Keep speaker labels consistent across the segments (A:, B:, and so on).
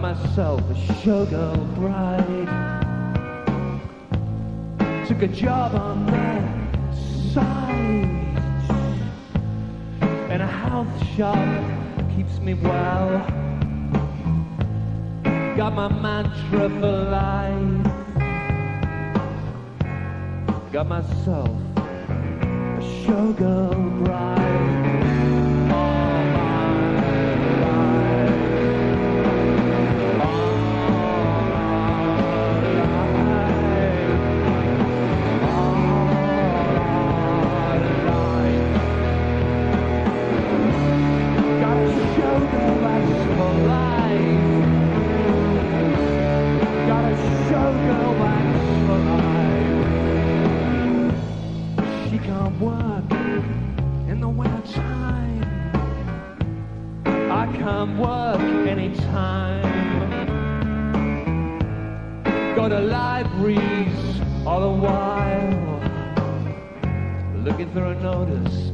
A: myself a
B: showgirl bride. Took a job on that side. And a health shop keeps me well. Got my mantra for life. Got myself a showgirl bride. notice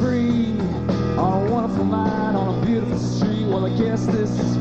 A: free on a wonderful night on a beautiful street. Well, I guess this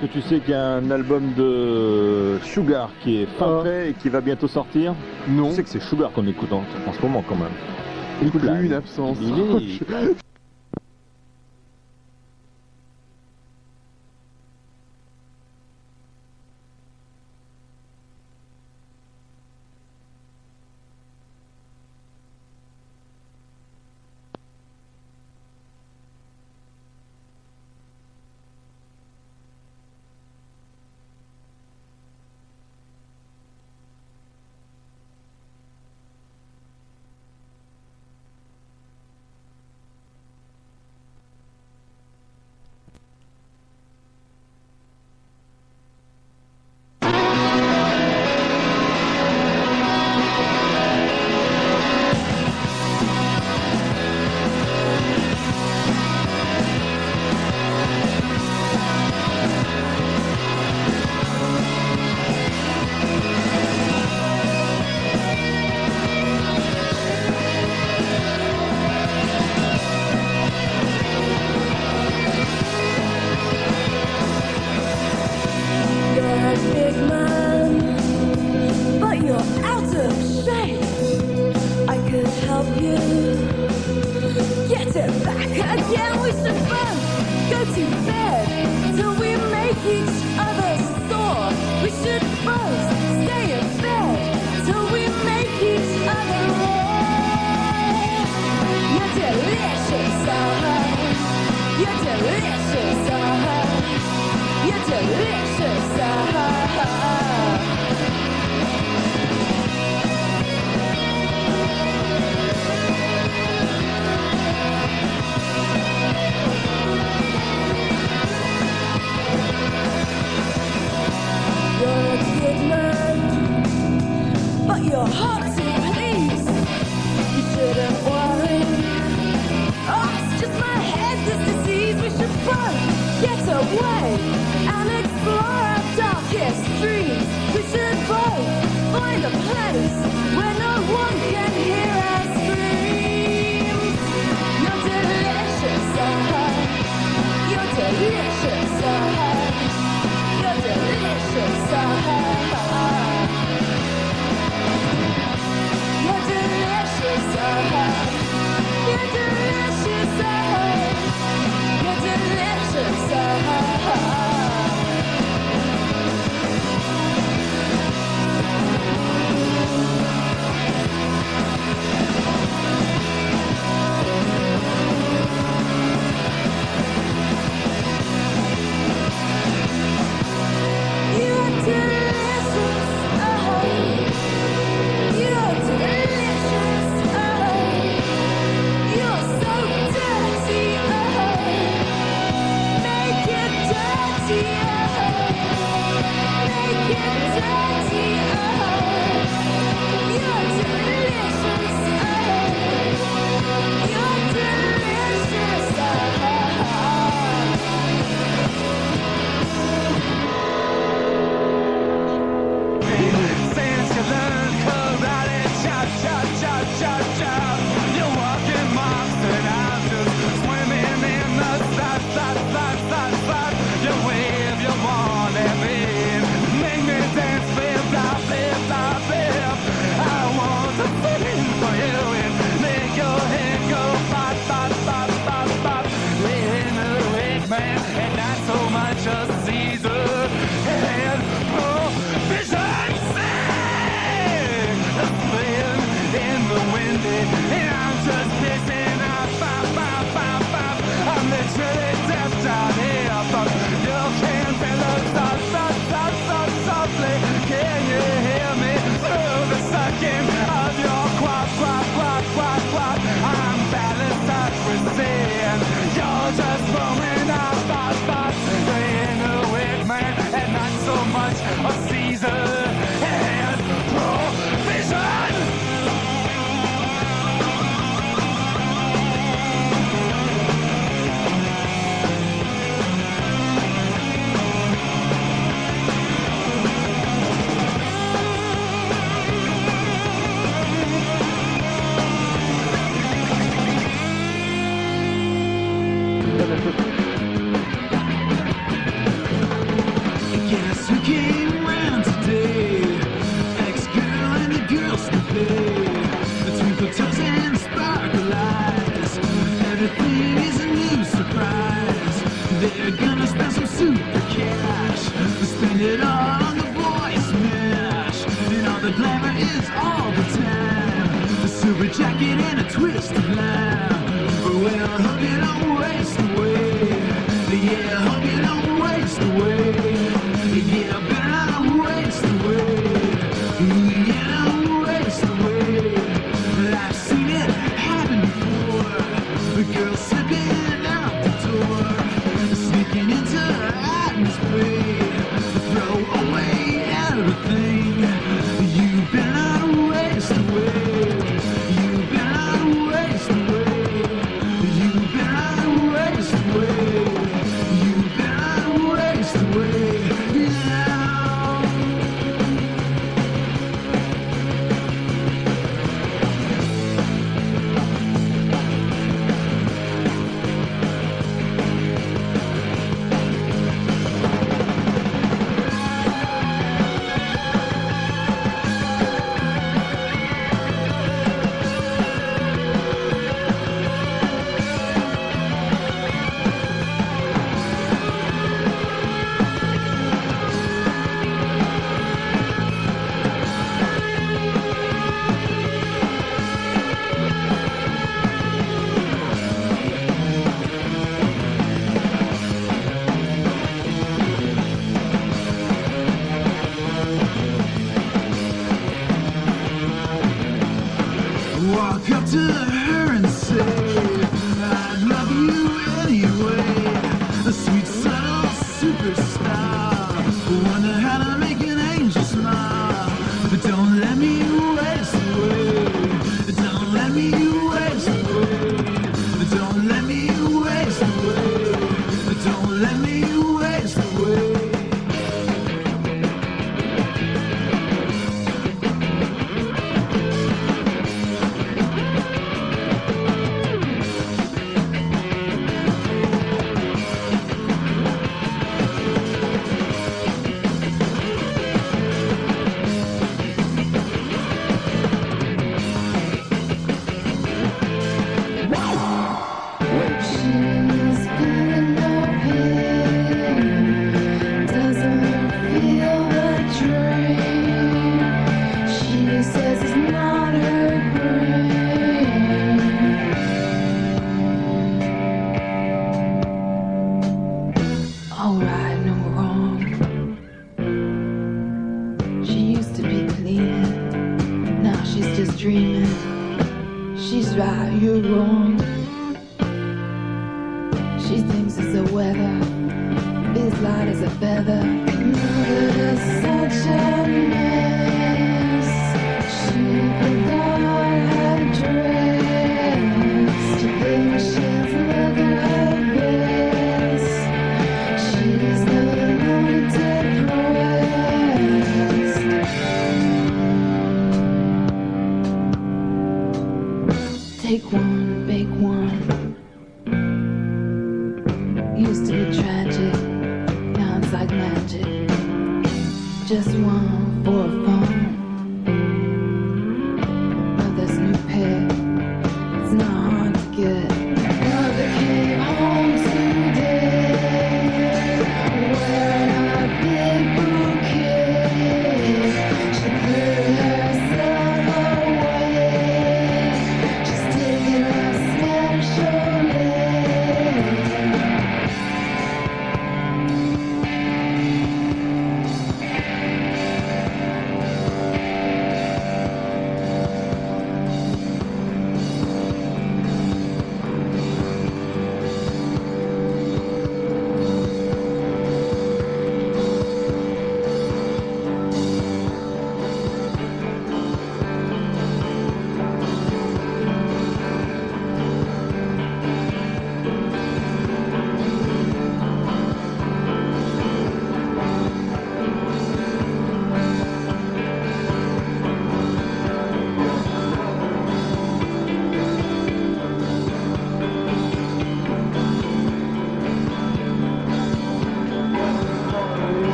C: que tu sais qu'il y a un album de Sugar qui est fin
D: ah.
C: prêt et qui va bientôt sortir
D: Non.
C: Tu sais que c'est Sugar qu'on écoute en, ce moment quand même.
D: Écoute, une absence.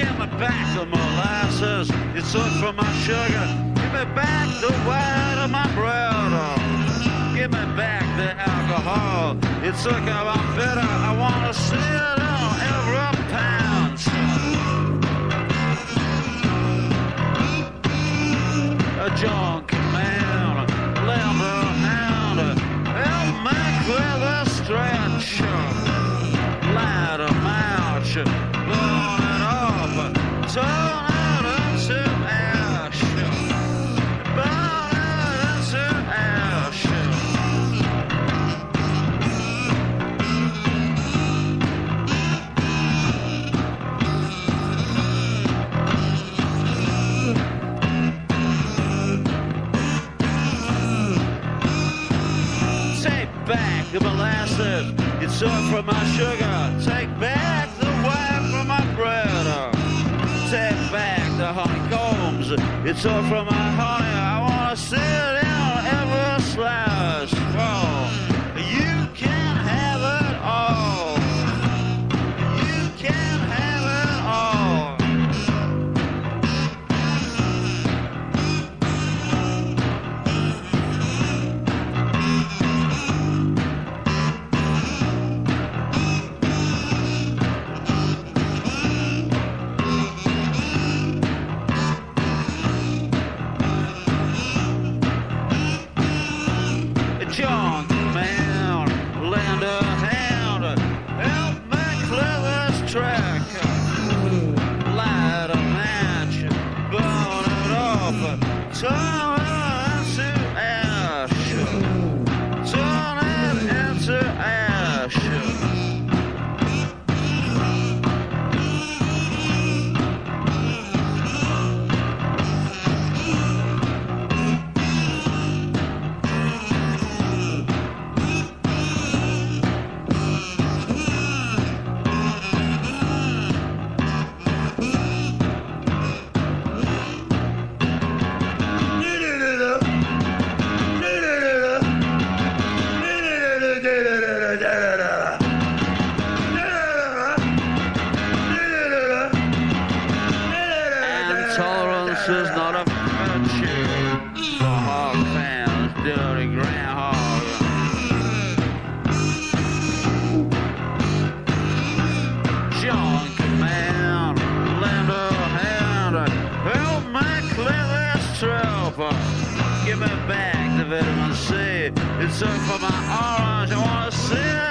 E: Give me back the molasses you took from my sugar. Give me back the white of my bread. Give me back the alcohol you took of my bitter. I wanna see it on every pound. A junk man, lend a hand, help me clear the stretch. Light a match, molasses you took from my sugar. Take back the wine from my bread. Take back the honeycombs you took from my honey. I wanna sit in every slice. Oh, you can't have it all. You can It's up for my orange. I wanna
A: see down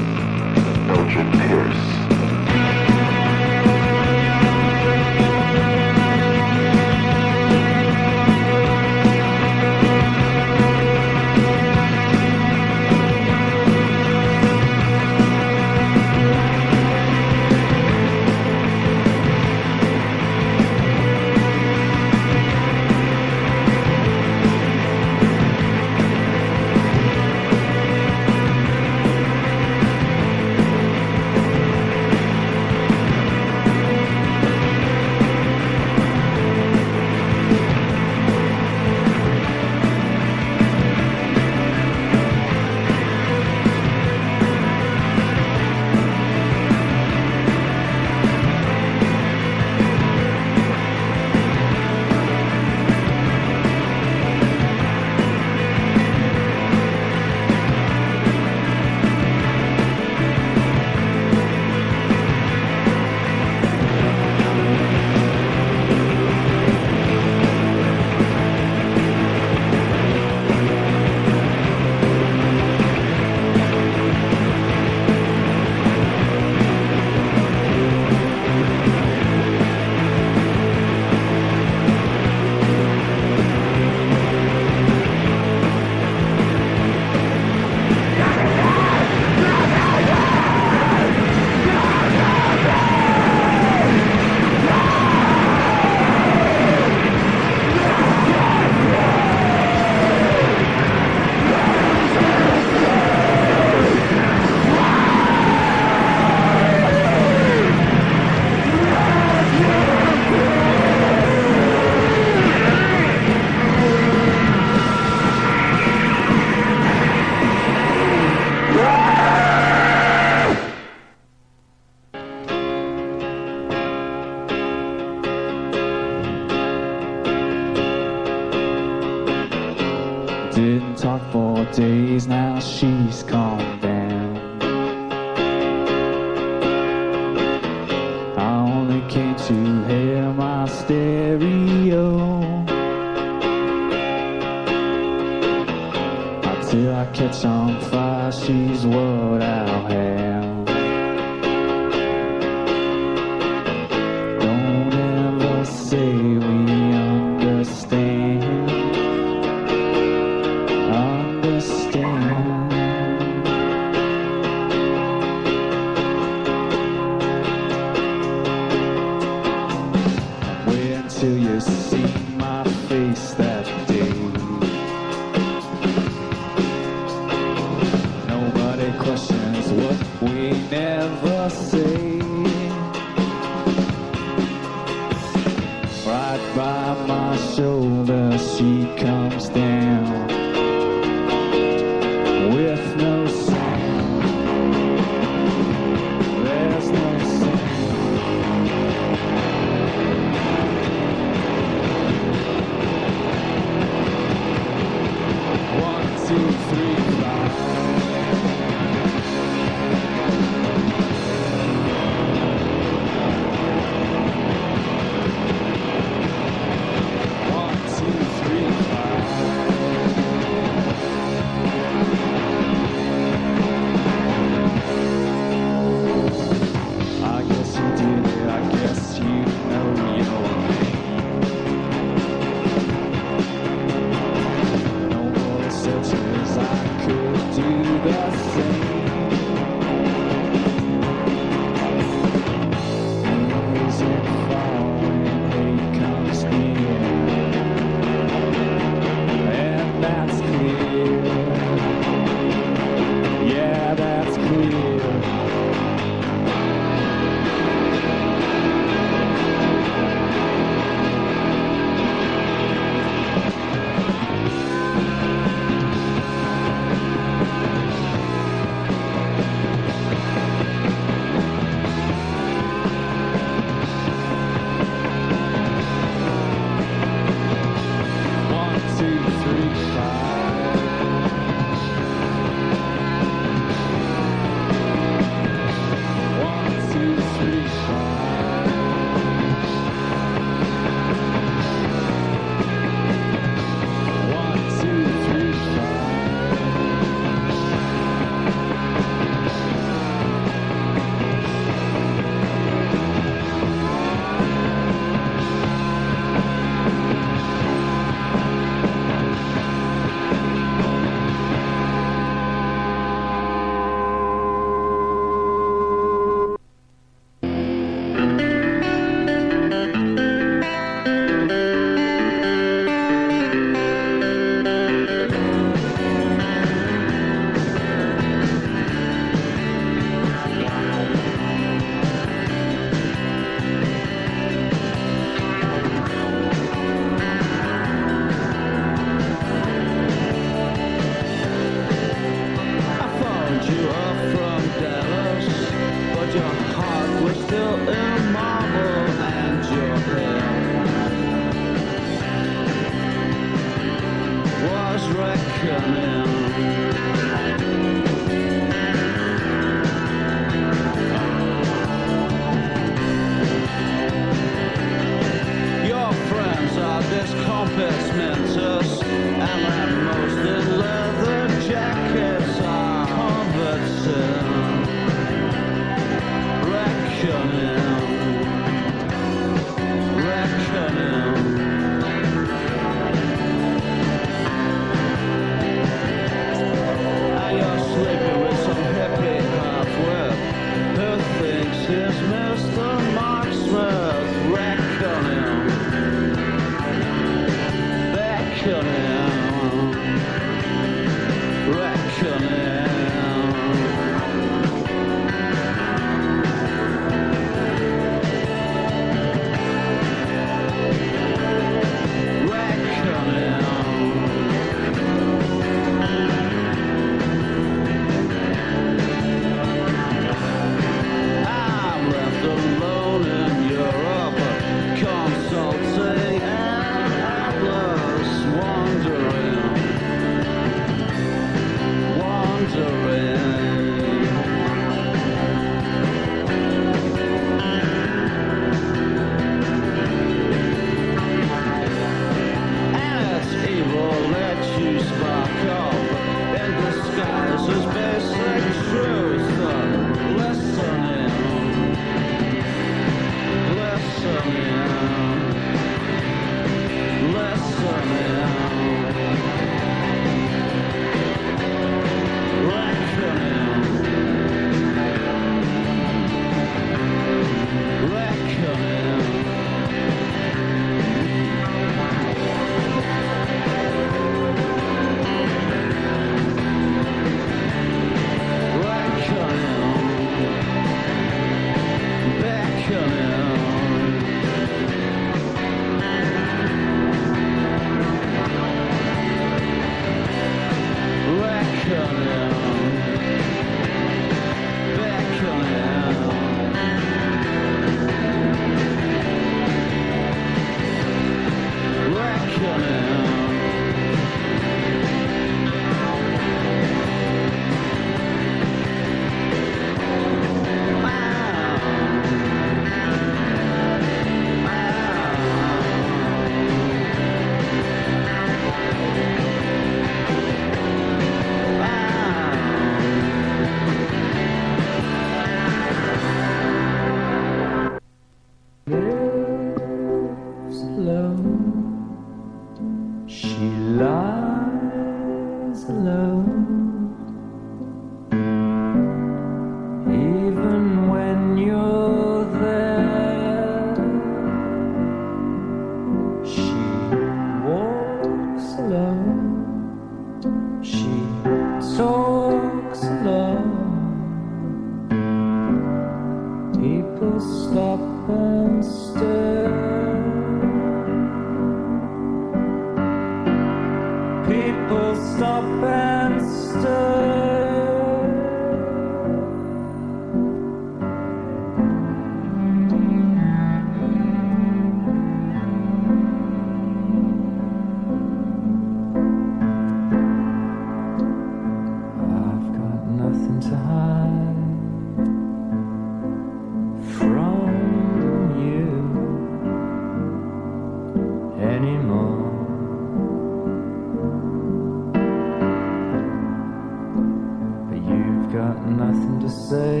F: nothing to say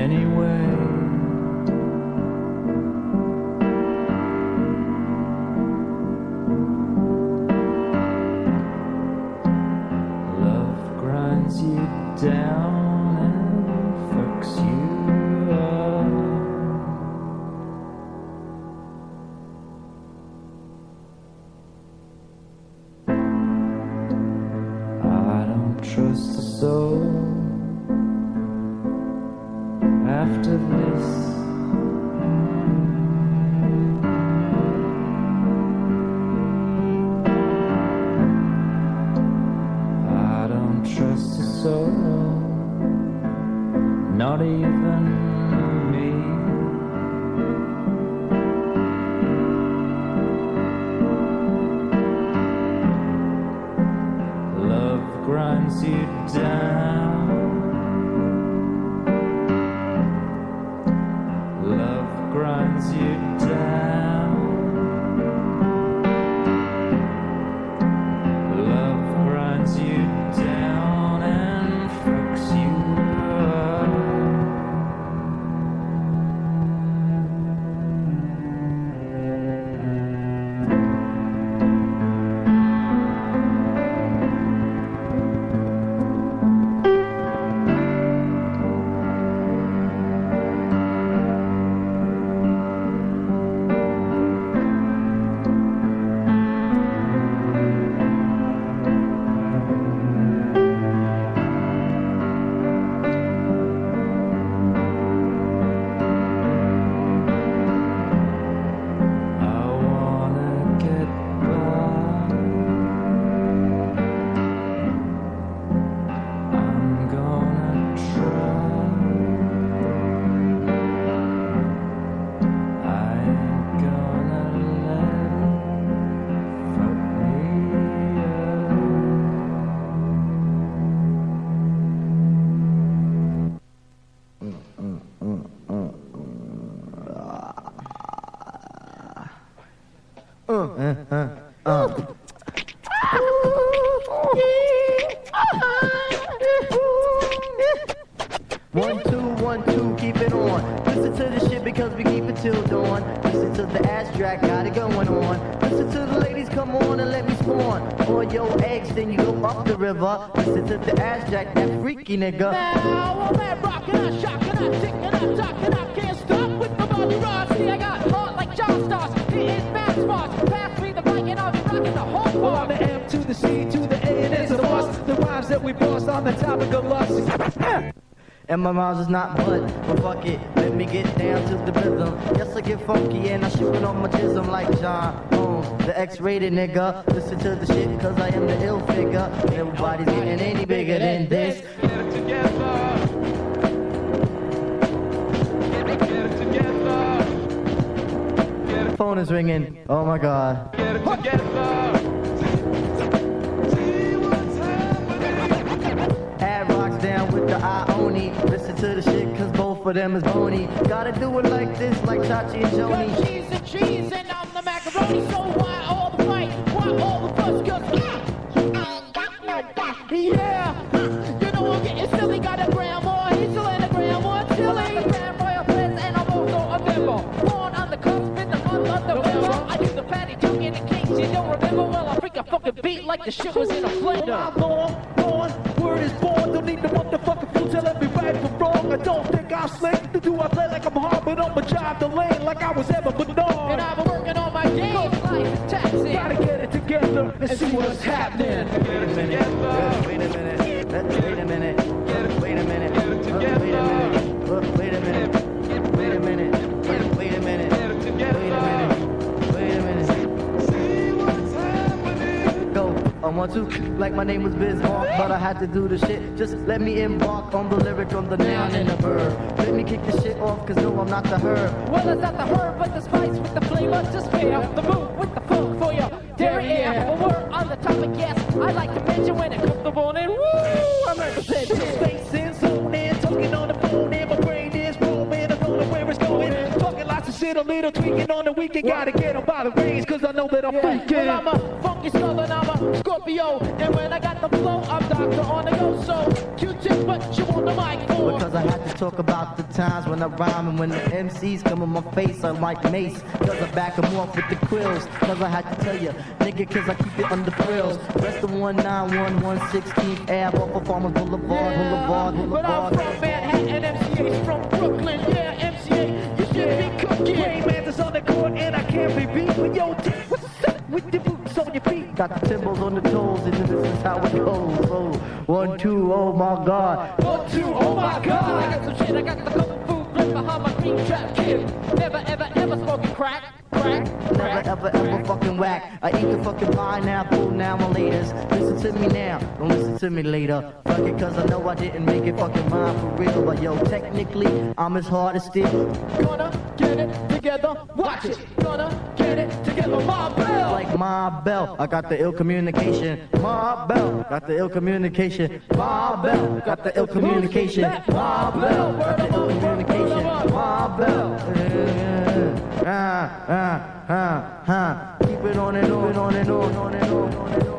F: anyway.
G: Nigga.
H: Now, all that rockin', I shockin', I tickin', I talkin', I can't stop with the Bobby Ross. See, I got heart like John Starks. It is bad spots. Pass me the mic and I'll be rockin' the whole bar.
I: on the M to the C to the A, and it's a must. The rhymes that we bust on the topic of lust.
G: And my rhymes is not but, but fuck it, let me get down to the rhythm. Yes, I get funky and I shoot it on my jism like John Holmes, the X-rated nigga. Listen to the shit cause I am the ill figure. Everybody's getting any bigger than this.
J: Get it together. Get it, get it together. Get it,
G: Phone is ringing. Oh my god.
J: get it together. See what's happening.
G: Ad-Rock's down with the Ione. Listen to the shit cause both of them is bony. Gotta do it like this, like Chachi and
H: Got
G: Joanie.
H: cheese and cheese and I'm the macaroni. So why all the fight? Why all the fuss? Cause ah, yeah, don't remember. Well, I freak a fucking beat like the shit was in a blender.
I: I'm on, on, word is born. Don't need to walk the motherfucking fool telling me right from wrong. I don't think I'm slick. To do I play like I'm hard, but I'm a job the lane like I was ever
H: but
I: no.
H: And I've been working on my game. Life is taxing.
I: Gotta get it together and see what's happening.
J: Get it together.
G: Wait a minute. Wait a minute. On one like my name was Bismarck, but I had to do the shit. Just let me embark on the lyric, on the noun and the verb. Let me kick the shit off, cause no, I'm not the herb.
H: Well, it's not the herb, but the spice with the flavor to spare. The move with the funk for your dairy air. A word on the topic, yes. I like to mention when it comes to the morning. Woo! I'm representing.
I: Space shit, a little tweaking on the weekend. Gotta get get 'em by the reins, cause I know that I'm
H: Well,
I: freaking.
H: I'm a funky southern, I'm a Scorpio. And when I got the flow, I'm Doctor on the go. So, Q-tip, what you on the mic for?
G: Because I had to talk about the times when I rhyme and when the MCs come in my face, I'm like Mace. Cause I back back 'em off with the quills. Cause I had to tell you, nigga, cause I keep it under frills. Rest of 191, 116th Ave, off of Farmers Boulevard, Boulevard,
H: But I'm from Manhattan, MCA's from Brooklyn. Yeah, MCA, cooking.
I: Rainman's on the court, and I can't be beat. But yo, Dick, what's up with the boots on your feet?
G: Got the timbals on the toes, and this is how it goes. Oh, one, two, oh my god.
H: One, two, oh my god. I got some shit, I got the kung fu grip behind my green trap kid. Never, ever, ever smoking crack. Crack
G: Never ever ever fucking whack. I eat the fucking pineapple now and laters. Listen to me now, don't listen to me later. Fuck it, cause I know I didn't make it fucking mine for real. But yo, technically, I'm as hard as steel.
B: Gonna get it together, watch it. Gonna get it together, my bell.
G: Like my bell, I got the ill communication. My bell, got the ill communication. My bell, got the ill communication. My bell, got the ill communication. My bell. Ah, ah, ah, ah. Keep it on and on, and on, and on and on.